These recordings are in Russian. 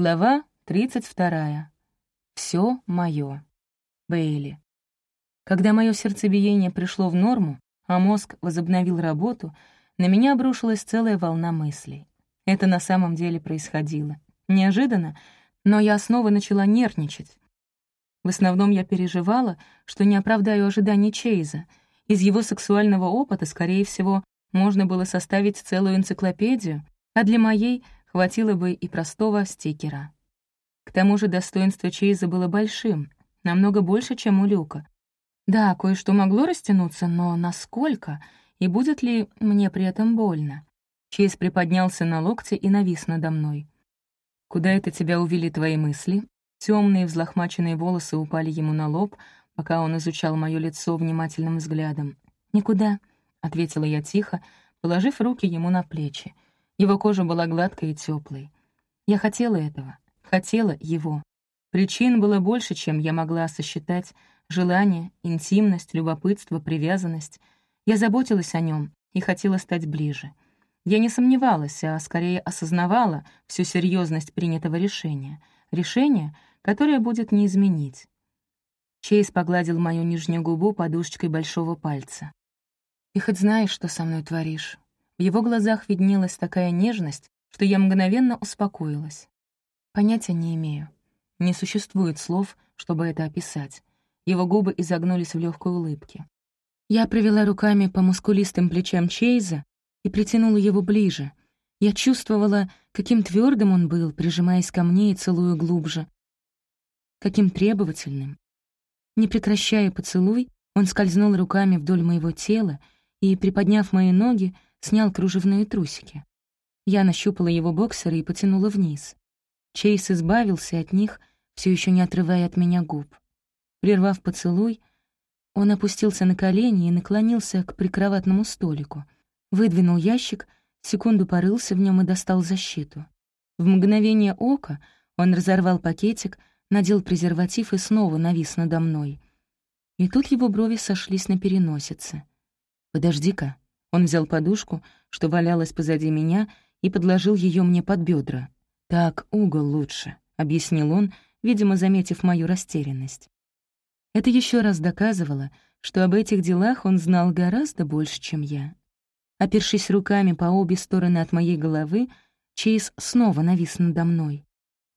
Глава 32. Все мое. Бейли. Когда мое сердцебиение пришло в норму, а мозг возобновил работу, на меня обрушилась целая волна мыслей. Это на самом деле происходило. Неожиданно, но я снова начала нервничать. В основном я переживала, что не оправдаю ожиданий Чейза. Из его сексуального опыта, скорее всего, можно было составить целую энциклопедию, а для моей хватило бы и простого стикера. К тому же достоинство Чейза было большим, намного больше, чем у Люка. Да, кое-что могло растянуться, но насколько, и будет ли мне при этом больно? Чейз приподнялся на локте и навис надо мной. «Куда это тебя увели твои мысли?» Темные взлохмаченные волосы упали ему на лоб, пока он изучал мое лицо внимательным взглядом. «Никуда», — ответила я тихо, положив руки ему на плечи. Его кожа была гладкой и теплой. Я хотела этого, хотела его. Причин было больше, чем я могла сосчитать. Желание, интимность, любопытство, привязанность. Я заботилась о нем и хотела стать ближе. Я не сомневалась, а скорее осознавала всю серьезность принятого решения. Решение, которое будет не изменить. Чейз погладил мою нижнюю губу подушечкой большого пальца. «Ты хоть знаешь, что со мной творишь?» В его глазах виднелась такая нежность, что я мгновенно успокоилась. Понятия не имею. Не существует слов, чтобы это описать. Его губы изогнулись в легкой улыбке. Я провела руками по мускулистым плечам Чейза и притянула его ближе. Я чувствовала, каким твердым он был, прижимаясь ко мне и целуя глубже. Каким требовательным. Не прекращая поцелуй, он скользнул руками вдоль моего тела и, приподняв мои ноги, снял кружевные трусики. Я нащупала его боксеры и потянула вниз. Чейз избавился от них, все еще не отрывая от меня губ. Прервав поцелуй, он опустился на колени и наклонился к прикроватному столику, выдвинул ящик, секунду порылся в нем и достал защиту. В мгновение ока он разорвал пакетик, надел презерватив и снова навис надо мной. И тут его брови сошлись на переносице. «Подожди-ка», он взял подушку, что валялась позади меня, и подложил ее мне под бедра. «Так угол лучше», — объяснил он, видимо, заметив мою растерянность. Это еще раз доказывало, что об этих делах он знал гораздо больше, чем я. Опершись руками по обе стороны от моей головы, Чейз снова навис надо мной.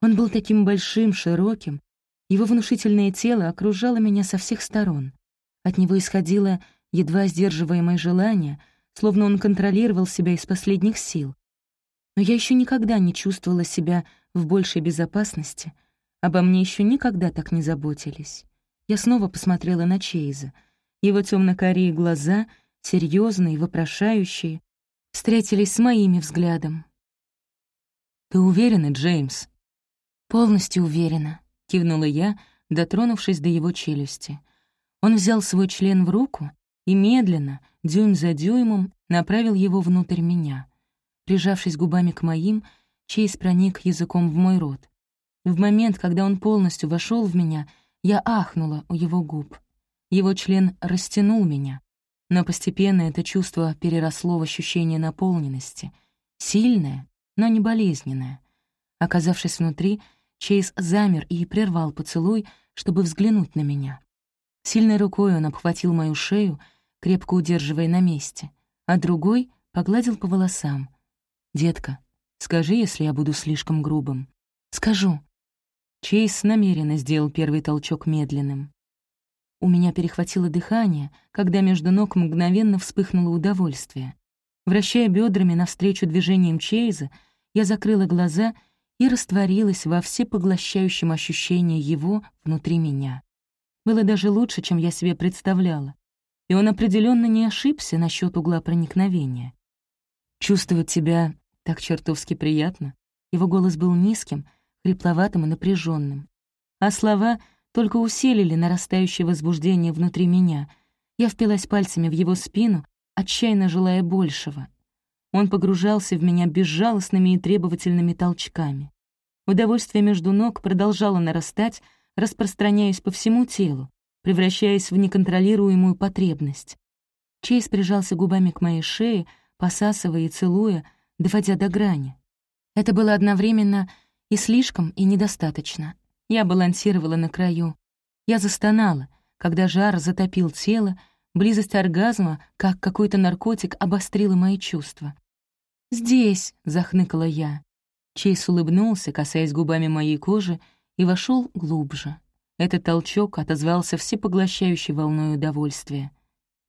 Он был таким большим, широким, его внушительное тело окружало меня со всех сторон. От него исходило едва сдерживаемое желание — словно он контролировал себя из последних сил. Но я еще никогда не чувствовала себя в большей безопасности. Обо мне еще никогда так не заботились. Я снова посмотрела на Чейза. Его темно-карие глаза, серьезные, вопрошающие, встретились с моими взглядом. «Ты уверена, Джеймс?» «Полностью уверена», — кивнула я, дотронувшись до его челюсти. Он взял свой член в руку и медленно, дюйм за дюймом, направил его внутрь меня. Прижавшись губами к моим, Чейз проник языком в мой рот. В момент, когда он полностью вошел в меня, я ахнула у его губ. Его член растянул меня, но постепенно это чувство переросло в ощущение наполненности. Сильное, но не болезненное. Оказавшись внутри, Чейз замер и прервал поцелуй, чтобы взглянуть на меня. Сильной рукой он обхватил мою шею, крепко удерживая на месте, а другой погладил по волосам. «Детка, скажи, если я буду слишком грубым». «Скажу». Чейз намеренно сделал первый толчок медленным. У меня перехватило дыхание, когда между ног мгновенно вспыхнуло удовольствие. Вращая бедрами навстречу движениям Чейза, я закрыла глаза и растворилась во всепоглощающем ощущении его внутри меня. Было даже лучше, чем я себе представляла и он определенно не ошибся насчет угла проникновения. Чувствовать себя так чертовски приятно. Его голос был низким, хрипловатым и напряженным, а слова только усилили нарастающее возбуждение внутри меня. Я впилась пальцами в его спину, отчаянно желая большего. Он погружался в меня безжалостными и требовательными толчками. Удовольствие между ног продолжало нарастать, распространяясь по всему телу, превращаясь в неконтролируемую потребность. Чейз прижался губами к моей шее, посасывая и целуя, доводя до грани. Это было одновременно И слишком, и недостаточно. Я балансировала на краю. Я застонала, когда жар затопил тело, близость оргазма, как какой-то наркотик, обострила мои чувства. «Здесь!» — захныкала я. Чейз улыбнулся, касаясь губами моей кожи, и вошел глубже. Этот толчок отозвался всепоглощающей волной удовольствия.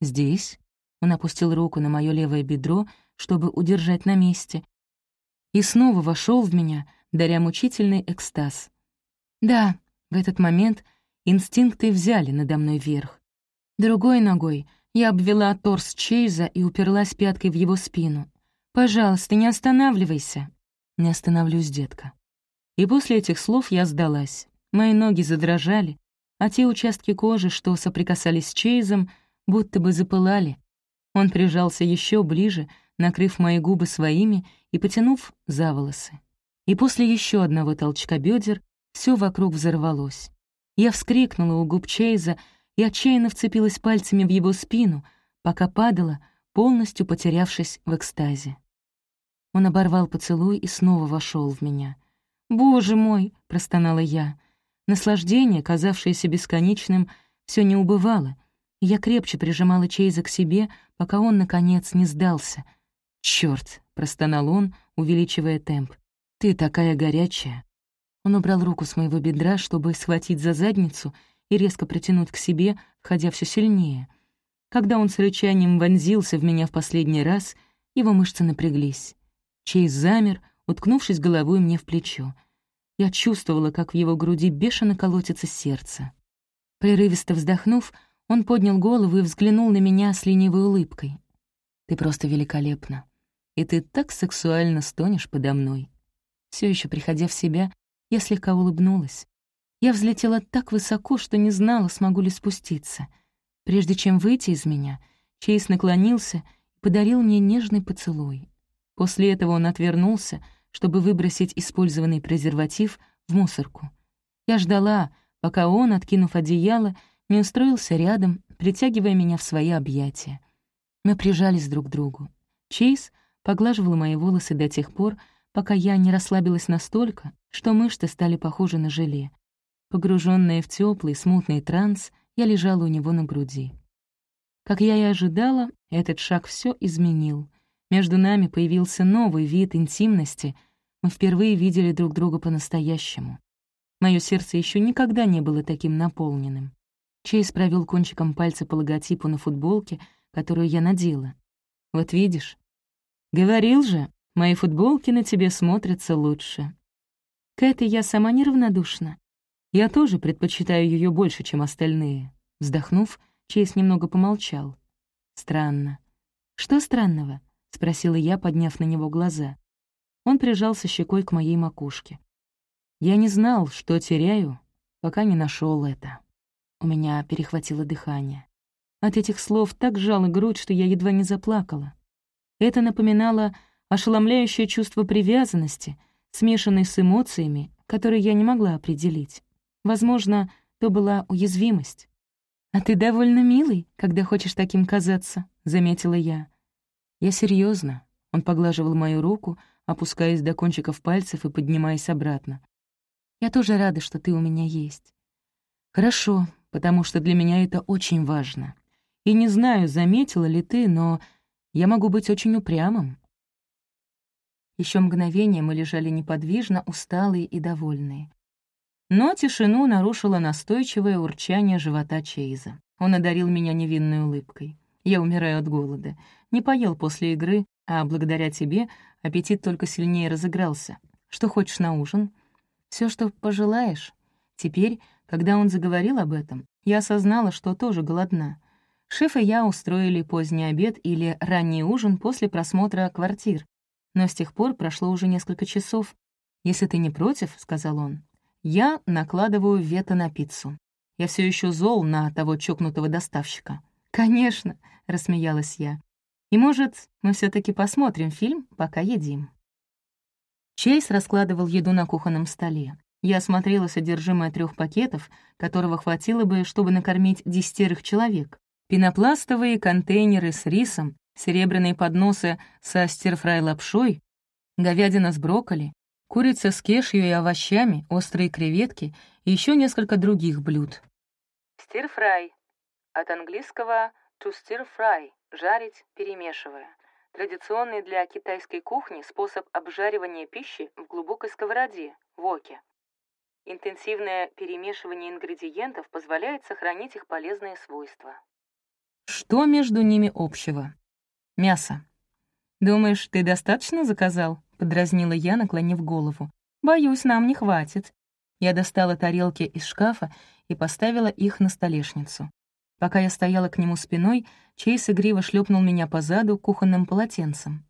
«Здесь?» — он опустил руку на мое левое бедро, чтобы удержать на месте, и снова вошел в меня, даря мучительный экстаз. Да, в этот момент инстинкты взяли надо мной верх. Другой ногой я обвела торс Чейза и уперлась пяткой в его спину. «Пожалуйста, не останавливайся». «Не остановлюсь, детка». И после этих слов я сдалась. Мои ноги задрожали, а те участки кожи, что соприкасались с Чейзом, будто бы запылали. Он прижался еще ближе, накрыв мои губы своими и потянув за волосы. И после еще одного толчка бедер все вокруг взорвалось. Я вскрикнула у губ Чейза и отчаянно вцепилась пальцами в его спину, пока падала, полностью потерявшись в экстазе. Он оборвал поцелуй и снова вошел в меня. «Боже мой!» — простонала я. Наслаждение, казавшееся бесконечным, все не убывало, я крепче прижимала Чейза к себе, пока он, наконец, не сдался. «Чёрт!» — простонал он, увеличивая темп. «Ты такая горячая!» Он убрал руку с моего бедра, чтобы схватить за задницу и резко притянуть к себе, входя все сильнее. Когда он с рычанием вонзился в меня в последний раз, его мышцы напряглись. Чейз замер, уткнувшись головой мне в плечо. Я чувствовала, как в его груди бешено колотится сердце. Прерывисто вздохнув, он поднял голову и взглянул на меня с ленивой улыбкой. «Ты просто великолепна. И ты так сексуально стонешь подо мной». Все еще приходя в себя, я слегка улыбнулась. Я взлетела так высоко, что не знала, смогу ли спуститься. Прежде чем выйти из меня, Чейз наклонился и подарил мне нежный поцелуй. После этого он отвернулся, чтобы выбросить использованный презерватив в мусорку. Я ждала, пока он, откинув одеяло, не устроился рядом, притягивая меня в свои объятия. Мы прижались друг к другу. Чейз поглаживал мои волосы до тех пор, пока я не расслабилась настолько, что мышцы стали похожи на желе. Погруженная в теплый, смутный транс, я лежала у него на груди. Как я и ожидала, этот шаг все изменил. Между нами появился новый вид интимности. Мы впервые видели друг друга по-настоящему. Мое сердце еще никогда не было таким наполненным. Чейз провел кончиком пальца по логотипу на футболке, которую я надела. «Вот видишь?» «Говорил же, мои футболки на тебе смотрятся лучше». К этой я сама неравнодушна. Я тоже предпочитаю ее больше, чем остальные. Вздохнув, Чейз немного помолчал. Странно. Что странного? — спросила я, подняв на него глаза. Он прижался щекой к моей макушке. Я не знал, что теряю, пока не нашел это. У меня перехватило дыхание. От этих слов так сжала грудь, что я едва не заплакала. Это напоминало ошеломляющее чувство привязанности, смешанное с эмоциями, которые я не могла определить. Возможно, то была уязвимость. «А ты довольно милый, когда хочешь таким казаться», — заметила я. «Я серьезно. Он поглаживал мою руку, опускаясь до кончиков пальцев и поднимаясь обратно. «Я тоже рада, что ты у меня есть». «Хорошо, потому что для меня это очень важно. И не знаю, заметила ли ты, но я могу быть очень упрямым». Еще мгновение мы лежали неподвижно, усталые и довольные. Но тишину нарушило настойчивое урчание живота Чейза. Он одарил меня невинной улыбкой. Я умираю от голода. Не поел после игры, а благодаря тебе аппетит только сильнее разыгрался. Что хочешь на ужин? Все, что пожелаешь. Теперь, когда он заговорил об этом, я осознала, что тоже голодна. Шеф и я устроили поздний обед или ранний ужин после просмотра квартир. Но с тех пор прошло уже несколько часов. «Если ты не против», — сказал он, — «я накладываю вето на пиццу. Я все еще зол на того чокнутого доставщика». «Конечно», — рассмеялась я. «И, может, мы все таки посмотрим фильм, пока едим?» Чейз раскладывал еду на кухонном столе. Я осмотрела содержимое трех пакетов, которого хватило бы, чтобы накормить десятерых человек. Пенопластовые контейнеры с рисом, серебряные подносы со стирфрай-лапшой, говядина с брокколи, Курица с кешью и овощами, острые креветки и еще несколько других блюд. Стир-фрай. От английского to stir fry — жарить, перемешивая. Традиционный для китайской кухни способ обжаривания пищи в глубокой сковороде, воке. Интенсивное перемешивание ингредиентов позволяет сохранить их полезные свойства. Что между ними общего? Мясо. «Думаешь, ты достаточно заказал?» — подразнила я, наклонив голову. «Боюсь, нам не хватит». Я достала тарелки из шкафа и поставила их на столешницу. Пока я стояла к нему спиной, Чейз игриво шлепнул меня по заду кухонным полотенцем.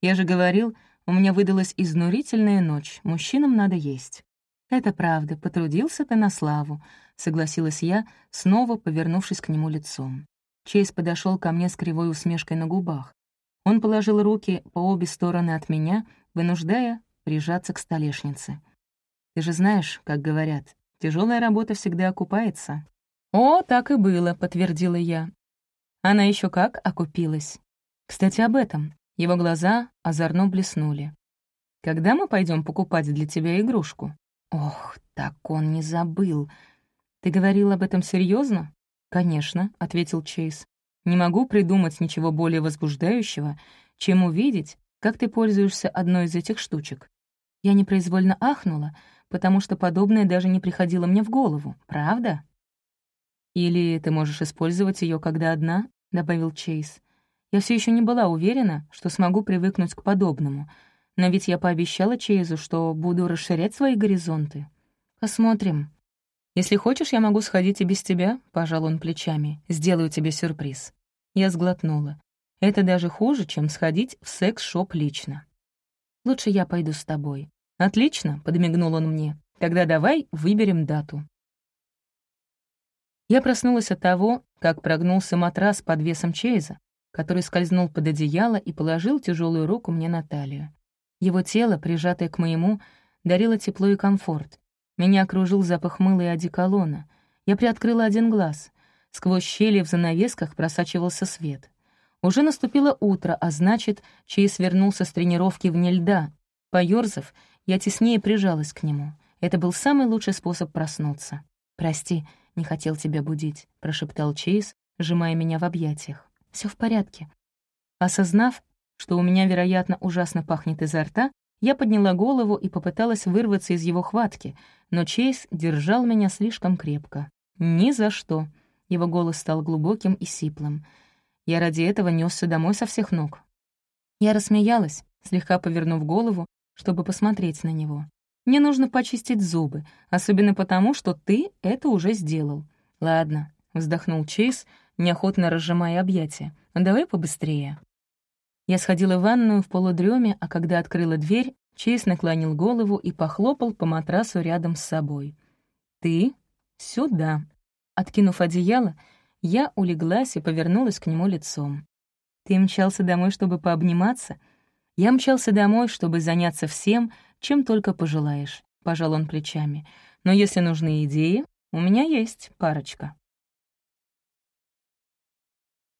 «Я же говорил, у меня выдалась изнурительная ночь, мужчинам надо есть». «Это правда, потрудился ты на славу», — согласилась я, снова повернувшись к нему лицом. Чейз подошел ко мне с кривой усмешкой на губах. Он положил руки по обе стороны от меня, вынуждая прижаться к столешнице. «Ты же знаешь, как говорят, тяжелая работа всегда окупается». «О, так и было», — подтвердила я. Она еще как окупилась. Кстати, об этом. Его глаза озорно блеснули. «Когда мы пойдем покупать для тебя игрушку?» Ох, так он не забыл. Ты говорил об этом серьезно? Конечно, ответил Чейз. Не могу придумать ничего более возбуждающего, чем увидеть, как ты пользуешься одной из этих штучек. Я непроизвольно ахнула, потому что подобное даже не приходило мне в голову. Правда? Или ты можешь использовать ее, когда одна, добавил Чейз. Я все еще не была уверена, что смогу привыкнуть к подобному — но ведь я пообещала Чейзу, что буду расширять свои горизонты. Посмотрим. Если хочешь, я могу сходить и без тебя, — пожал он плечами. Сделаю тебе сюрприз. Я сглотнула. Это даже хуже, чем сходить в секс-шоп лично. Лучше я пойду с тобой. Отлично, — подмигнул он мне. Тогда давай выберем дату. Я проснулась от того, как прогнулся матрас под весом Чейза, который скользнул под одеяло и положил тяжелую руку мне на талию. Его тело, прижатое к моему, дарило тепло и комфорт. Меня окружил запах мыла и одеколона. Я приоткрыла один глаз. Сквозь щели в занавесках просачивался свет. Уже наступило утро, а значит, Чейз вернулся с тренировки вне льда. Поёрзав, я теснее прижалась к нему. Это был самый лучший способ проснуться. «Прости, не хотел тебя будить», — прошептал Чейз, сжимая меня в объятиях. Все в порядке». Осознав, что у меня, вероятно, ужасно пахнет изо рта, я подняла голову и попыталась вырваться из его хватки, но Чейз держал меня слишком крепко. «Ни за что!» Его голос стал глубоким и сиплым. Я ради этого несся домой со всех ног. Я рассмеялась, слегка повернув голову, чтобы посмотреть на него. «Мне нужно почистить зубы, особенно потому, что ты это уже сделал». «Ладно», — вздохнул Чейз, неохотно разжимая объятия. «Давай побыстрее». Я сходила в ванную в полудреме, а когда открыла дверь, Чейз наклонил голову и похлопал по матрасу рядом с собой. «Ты сюда». Откинув одеяло, я улеглась и повернулась к нему лицом. «Ты мчался домой, чтобы пообниматься?» «Я мчался домой, чтобы заняться всем, чем только пожелаешь», — пожал он плечами. «Но если нужны идеи, у меня есть парочка».